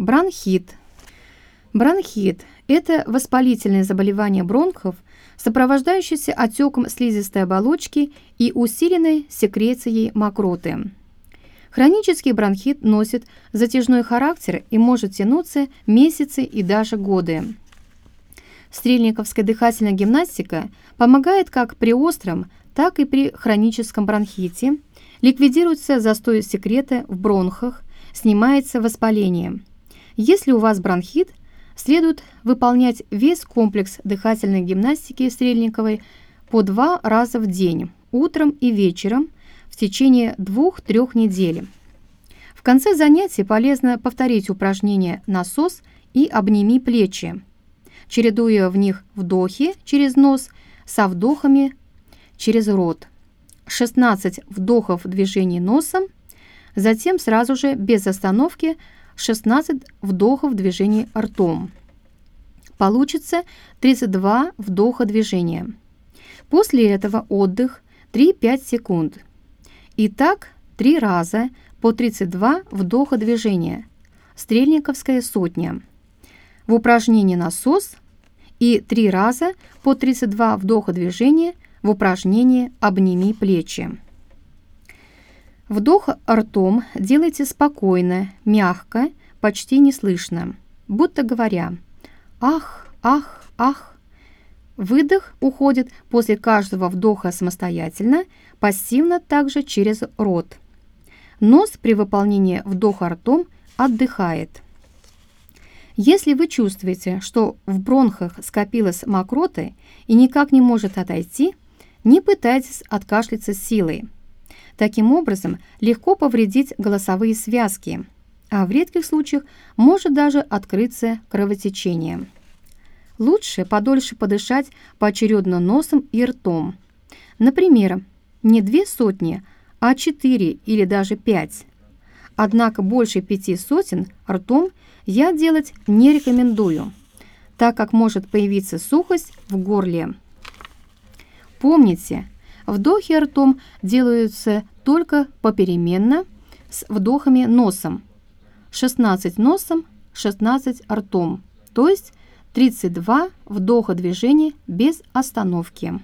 Бронхит. Бронхит – это воспалительное заболевание бронхов, сопровождающееся отеком слизистой оболочки и усиленной секрецией мокроты. Хронический бронхит носит затяжной характер и может тянуться месяцы и даже годы. Стрельниковская дыхательная гимнастика помогает как при остром, так и при хроническом бронхите, ликвидируется застой секрета в бронхах, снимается воспаление. Если у вас бронхит, следует выполнять весь комплекс дыхательной гимнастики Стрельниковой по два раза в день, утром и вечером, в течение двух-трех недель. В конце занятий полезно повторить упражнение «Насос» и «Обними плечи», чередуя в них вдохи через нос со вдохами через рот. 16 вдохов движений носом, затем сразу же без остановки 16 вдохов движений ртом. Получится 32 вдоха движения. После этого отдых 3-5 секунд. И так 3 раза по 32 вдоха движения. Стрельниковская сотня. В упражнении насос и 3 раза по 32 вдоха движения в упражнении «Обними плечи». Вдох ртом делайте спокойно, мягко, почти неслышно, будто говоря «ах, ах, ах». Выдох уходит после каждого вдоха самостоятельно, пассивно также через рот. Нос при выполнении вдоха ртом отдыхает. Если вы чувствуете, что в бронхах скопилась мокроты и никак не может отойти, не пытайтесь откашляться силой. Таким образом, легко повредить голосовые связки, а в редких случаях может даже открыться кровотечение. Лучше подольше подышать поочередно носом и ртом. Например, не две сотни, а четыре или даже пять. Однако больше пяти сотен ртом я делать не рекомендую, так как может появиться сухость в горле. Помните, вдохи ртом делаются только попеременно с вдохами носом. 16 носом, 16 ртом, то есть 32 вдоха движения без остановки.